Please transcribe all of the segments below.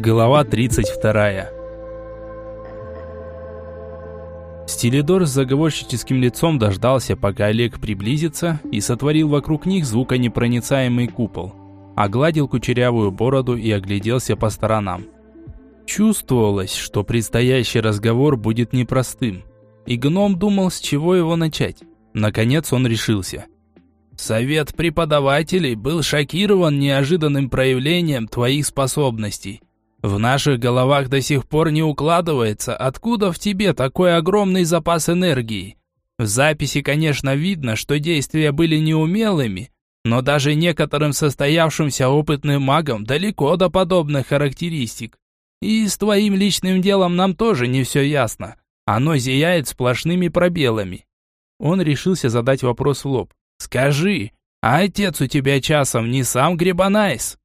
Глава 32. Стилидор с заговорщическим лицом дождался, пока Олег приблизится, и сотворил вокруг них звуконепроницаемый купол. Огладил кучерявую бороду и огляделся по сторонам. Чувствовалось, что предстоящий разговор будет непростым. И гном думал, с чего его начать. Наконец он решился. «Совет преподавателей был шокирован неожиданным проявлением твоих способностей. В наших головах до сих пор не укладывается, откуда в тебе такой огромный запас энергии. В записи, конечно, видно, что действия были неумелыми, но даже некоторым состоявшимся опытным магам далеко до подобных характеристик. И с твоим личным делом нам тоже не все ясно. Оно зияет сплошными пробелами. Он решился задать вопрос в лоб. «Скажи, а отец у тебя часом не сам Грибанайс?»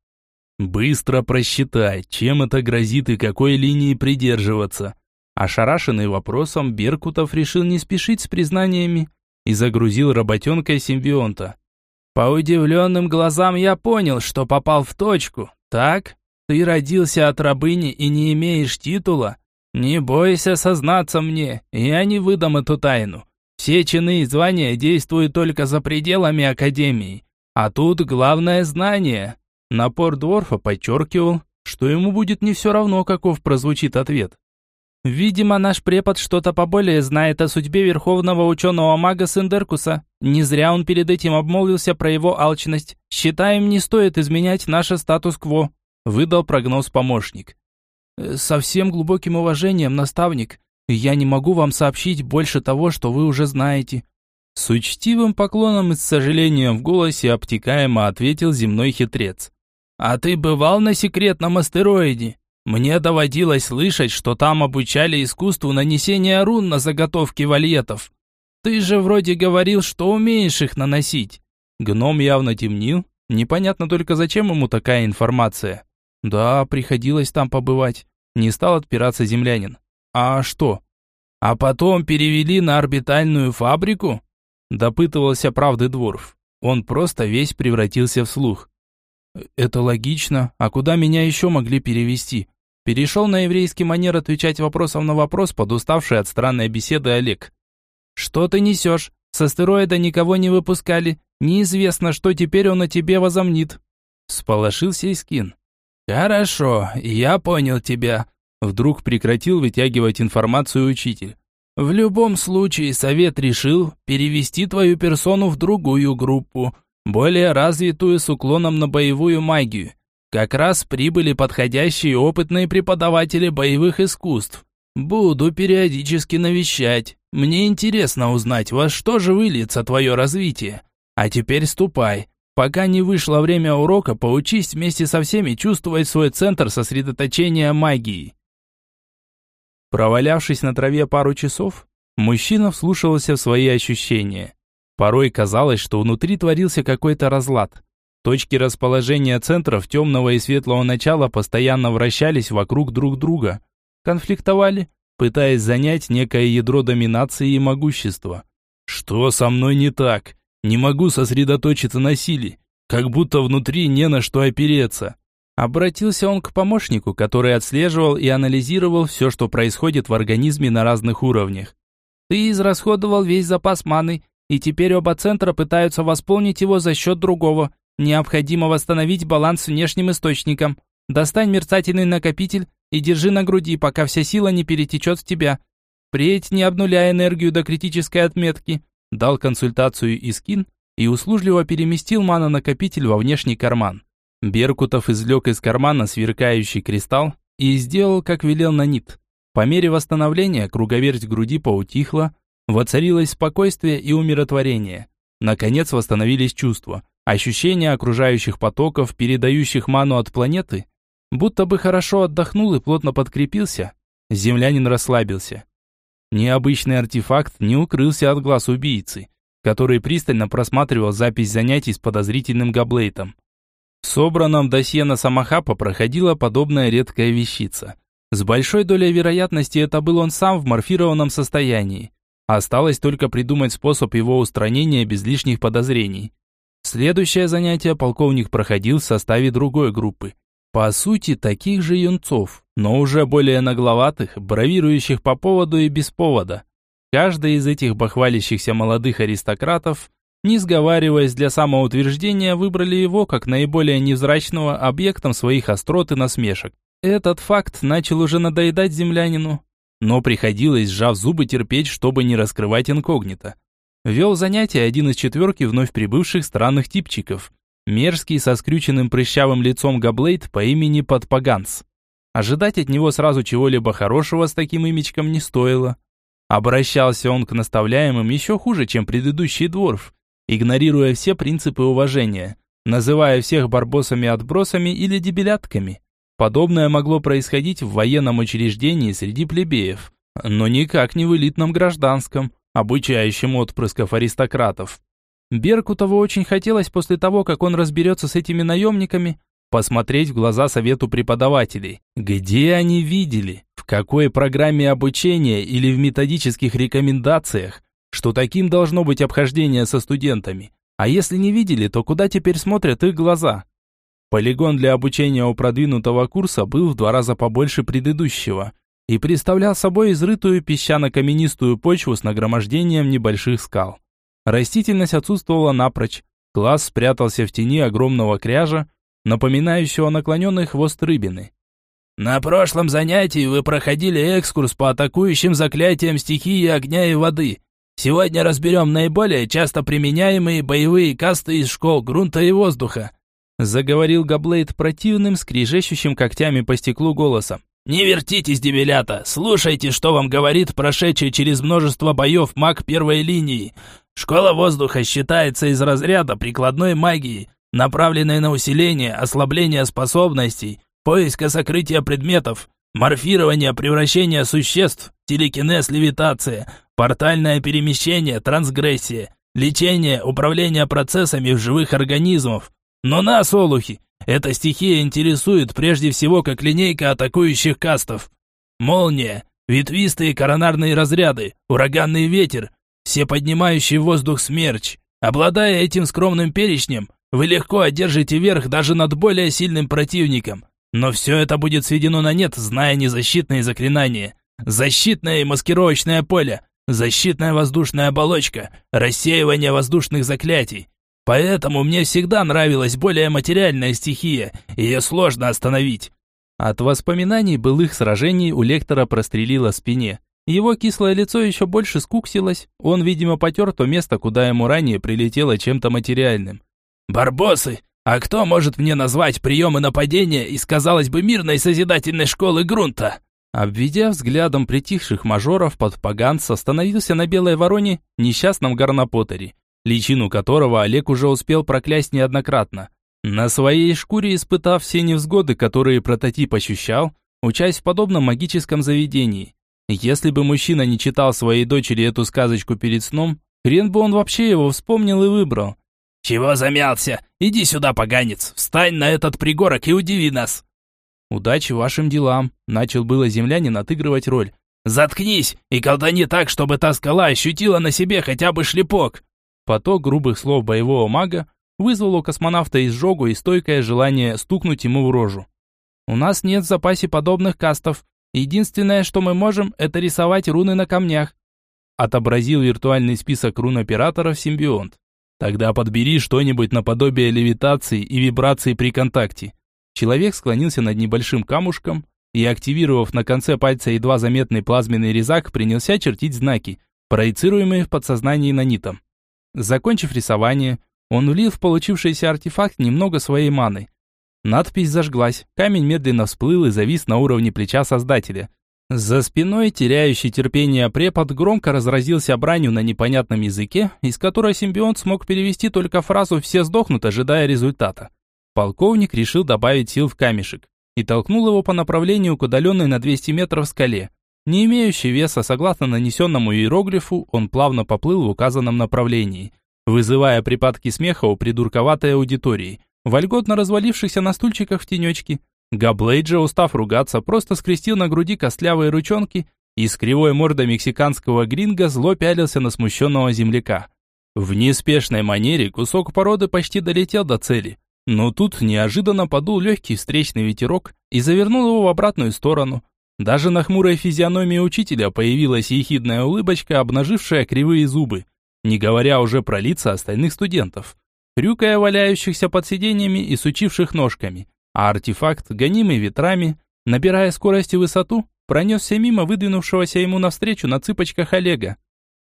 Быстро просчитай, чем это грозит и какой линии придерживаться. Ошарашенный вопросом, Беркутов решил не спешить с признаниями и загрузил работенкой симбионта. По удивленным глазам я понял, что попал в точку. Так? Ты родился от рабыни и не имеешь титула? Не бойся сознаться мне, я не выдам эту тайну. Все чины и звания действуют только за пределами Академии. А тут главное знание. Напор Дворфа подчеркивал, что ему будет не все равно, каков прозвучит ответ. Видимо, наш препод что-то поболее знает о судьбе верховного ученого-мага Сендеркуса. Не зря он перед этим обмолвился про его алчность. Считаем, не стоит изменять наше статус-кво», — выдал прогноз помощник. «Э, «Со всем глубоким уважением, наставник, я не могу вам сообщить больше того, что вы уже знаете». С учтивым поклоном и с сожалением в голосе обтекаемо ответил земной хитрец. «А ты бывал на секретном астероиде? Мне доводилось слышать, что там обучали искусству нанесения рун на заготовки вальетов. Ты же вроде говорил, что умеешь их наносить». Гном явно темнил. Непонятно только, зачем ему такая информация. «Да, приходилось там побывать». Не стал отпираться землянин. «А что?» «А потом перевели на орбитальную фабрику?» Допытывался правды Дворф. Он просто весь превратился в слух. Это логично. А куда меня еще могли перевести? Перешел на еврейский манер отвечать вопросом на вопрос, подуставший от странной беседы Олег. Что ты несешь? С астероида никого не выпускали. Неизвестно, что теперь он о тебе возомнит. Сполошился Искин. Хорошо, я понял тебя. Вдруг прекратил вытягивать информацию учитель. В любом случае, совет решил перевести твою персону в другую группу, более развитую с уклоном на боевую магию. Как раз прибыли подходящие опытные преподаватели боевых искусств. Буду периодически навещать. Мне интересно узнать, во что же выльется твое развитие. А теперь ступай. Пока не вышло время урока, поучись вместе со всеми чувствовать свой центр сосредоточения магии. Провалявшись на траве пару часов, мужчина вслушивался в свои ощущения. Порой казалось, что внутри творился какой-то разлад. Точки расположения центров темного и светлого начала постоянно вращались вокруг друг друга. Конфликтовали, пытаясь занять некое ядро доминации и могущества. «Что со мной не так? Не могу сосредоточиться на силе, как будто внутри не на что опереться». Обратился он к помощнику, который отслеживал и анализировал все, что происходит в организме на разных уровнях. «Ты израсходовал весь запас маны и теперь оба центра пытаются восполнить его за счет другого. Необходимо восстановить баланс внешним источником. Достань мерцательный накопитель и держи на груди, пока вся сила не перетечет в тебя. Впредь не обнуляя энергию до критической отметки. Дал консультацию Искин и услужливо переместил мана-накопитель во внешний карман. Беркутов извлек из кармана сверкающий кристалл и сделал, как велел Нанит. По мере восстановления круговерть груди поутихла, Воцарилось спокойствие и умиротворение. Наконец восстановились чувства, ощущения окружающих потоков, передающих ману от планеты. Будто бы хорошо отдохнул и плотно подкрепился. Землянин расслабился. Необычный артефакт не укрылся от глаз убийцы, который пристально просматривал запись занятий с подозрительным габлейтом. В собранном досье на Самахапа проходила подобная редкая вещица. С большой долей вероятности это был он сам в морфированном состоянии. Осталось только придумать способ его устранения без лишних подозрений. Следующее занятие полковник проходил в составе другой группы. По сути, таких же юнцов, но уже более нагловатых, бравирующих по поводу и без повода. Каждый из этих бахвалящихся молодых аристократов, не сговариваясь для самоутверждения, выбрали его как наиболее невзрачного объектом своих острот и насмешек. Этот факт начал уже надоедать землянину, но приходилось, сжав зубы, терпеть, чтобы не раскрывать инкогнито. Вел занятие один из четверки вновь прибывших странных типчиков. Мерзкий, со скрюченным прыщавым лицом Габлейд по имени Подпаганс. Ожидать от него сразу чего-либо хорошего с таким имечком не стоило. Обращался он к наставляемым еще хуже, чем предыдущий дворф, игнорируя все принципы уважения, называя всех барбосами-отбросами или дебилятками. Подобное могло происходить в военном учреждении среди плебеев, но никак не в элитном гражданском, обучающем отпрысков аристократов. Беркутову очень хотелось после того, как он разберется с этими наемниками, посмотреть в глаза совету преподавателей. Где они видели, в какой программе обучения или в методических рекомендациях, что таким должно быть обхождение со студентами. А если не видели, то куда теперь смотрят их глаза? Полигон для обучения у продвинутого курса был в два раза побольше предыдущего и представлял собой изрытую песчано-каменистую почву с нагромождением небольших скал. Растительность отсутствовала напрочь. Класс спрятался в тени огромного кряжа, напоминающего наклоненный хвост рыбины. «На прошлом занятии вы проходили экскурс по атакующим заклятиям стихии огня и воды. Сегодня разберем наиболее часто применяемые боевые касты из школ грунта и воздуха», заговорил Габлейд противным, скрижещущим когтями по стеклу голосом. «Не вертитесь, дебелята, слушайте, что вам говорит прошедший через множество боев маг первой линии. Школа воздуха считается из разряда прикладной магии, направленной на усиление, ослабление способностей, поиска сокрытия предметов, морфирование, превращение существ, телекинез, левитация, портальное перемещение, трансгрессия, лечение, управление процессами в живых организмов. Но нас, олухи, эта стихия интересует прежде всего как линейка атакующих кастов. Молния, ветвистые коронарные разряды, ураганный ветер, все поднимающий в воздух смерч. Обладая этим скромным перечнем, вы легко одержите верх даже над более сильным противником. Но все это будет сведено на нет, зная незащитные заклинания. Защитное и маскировочное поле, защитная воздушная оболочка, рассеивание воздушных заклятий. Поэтому мне всегда нравилась более материальная стихия, ее сложно остановить. От воспоминаний былых сражений у лектора прострелило спине. Его кислое лицо еще больше скуксилось, он, видимо, потер то место, куда ему ранее прилетело чем-то материальным. «Барбосы, а кто может мне назвать приемы нападения из, казалось бы, мирной созидательной школы грунта?» Обведя взглядом притихших мажоров, под поганц остановился на белой вороне, несчастном горнопотере, личину которого Олег уже успел проклясть неоднократно. На своей шкуре испытав все невзгоды, которые прототип ощущал, учась в подобном магическом заведении. Если бы мужчина не читал своей дочери эту сказочку перед сном, хрен бы он вообще его вспомнил и выбрал. «Чего замялся? Иди сюда, поганец! Встань на этот пригорок и удиви нас!» «Удачи вашим делам!» Начал было землянин отыгрывать роль. «Заткнись и колдани так, чтобы та скала ощутила на себе хотя бы шлепок!» Поток грубых слов боевого мага вызвал у космонавта изжогу и стойкое желание стукнуть ему в рожу. «У нас нет в запасе подобных кастов. Единственное, что мы можем, это рисовать руны на камнях», отобразил виртуальный список рун операторов симбионт. Тогда подбери что-нибудь наподобие левитации и вибрации при контакте. Человек склонился над небольшим камушком и, активировав на конце пальца едва заметный плазменный резак, принялся чертить знаки, проецируемые в подсознании нанитом. Закончив рисование, он влил в получившийся артефакт немного своей маны. Надпись зажглась, камень медленно всплыл и завис на уровне плеча создателя – за спиной теряющий терпение препод громко разразился бранью на непонятном языке, из которой симбионт смог перевести только фразу «все сдохнут, ожидая результата». Полковник решил добавить сил в камешек и толкнул его по направлению к удаленной на 200 метров скале. Не имеющий веса, согласно нанесенному иероглифу, он плавно поплыл в указанном направлении, вызывая припадки смеха у придурковатой аудитории, вольготно развалившихся на стульчиках в тенечке. Габлейджа, устав ругаться, просто скрестил на груди костлявые ручонки и с кривой мордой мексиканского гринга зло пялился на смущенного земляка. В неспешной манере кусок породы почти долетел до цели, Но тут неожиданно подул легкий встречный ветерок и завернул его в обратную сторону. Даже на хмурой физиономии учителя появилась ехидная улыбочка, обнажившая кривые зубы, не говоря уже про лица остальных студентов, хрюкая валяющихся под сиденьями и сучивших ножками. А артефакт, гонимый ветрами, набирая скорость и высоту, пронесся мимо выдвинувшегося ему навстречу на цыпочках Олега.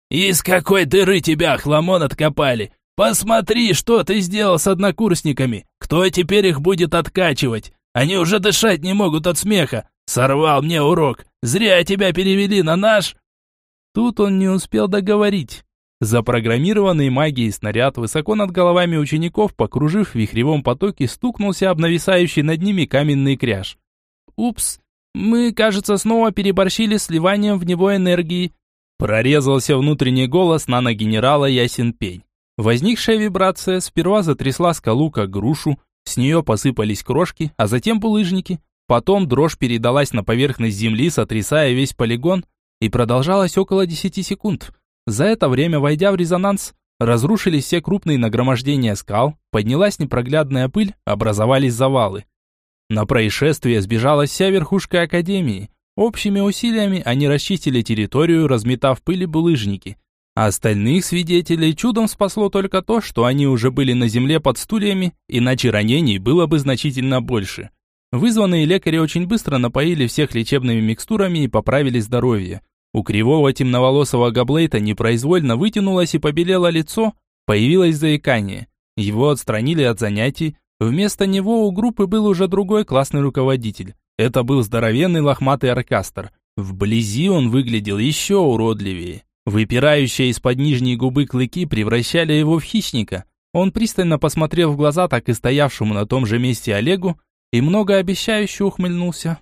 «Из какой дыры тебя, хламон, откопали? Посмотри, что ты сделал с однокурсниками! Кто теперь их будет откачивать? Они уже дышать не могут от смеха! Сорвал мне урок! Зря тебя перевели на наш...» Тут он не успел договорить. Запрограммированный магией снаряд высоко над головами учеников, покружив в вихревом потоке, стукнулся об нависающий над ними каменный кряж. «Упс, мы, кажется, снова переборщили сливанием в него энергии», Прорезался внутренний голос наногенерала Ясен Пень. Возникшая вибрация сперва затрясла скалу, как грушу, с нее посыпались крошки, а затем булыжники. Потом дрожь передалась на поверхность земли, сотрясая весь полигон, и продолжалась около 10 секунд. За это время, войдя в резонанс, разрушились все крупные нагромождения скал, поднялась непроглядная пыль, образовались завалы. На происшествие сбежалась вся верхушка Академии, Общими усилиями они расчистили территорию, разметав пыли булыжники. А остальных свидетелей чудом спасло только то, что они уже были на земле под стульями, иначе ранений было бы значительно больше. Вызванные лекари очень быстро напоили всех лечебными микстурами и поправили здоровье. У кривого темноволосого Габлейта непроизвольно вытянулось и побелело лицо, появилось заикание. Его отстранили от занятий, вместо него у группы был уже другой классный руководитель. Это был здоровенный лохматый оркастр. Вблизи он выглядел еще уродливее. Выпирающие из-под нижней губы клыки превращали его в хищника. Он пристально посмотрел в глаза так и стоявшему на том же месте Олегу и многообещающе ухмыльнулся.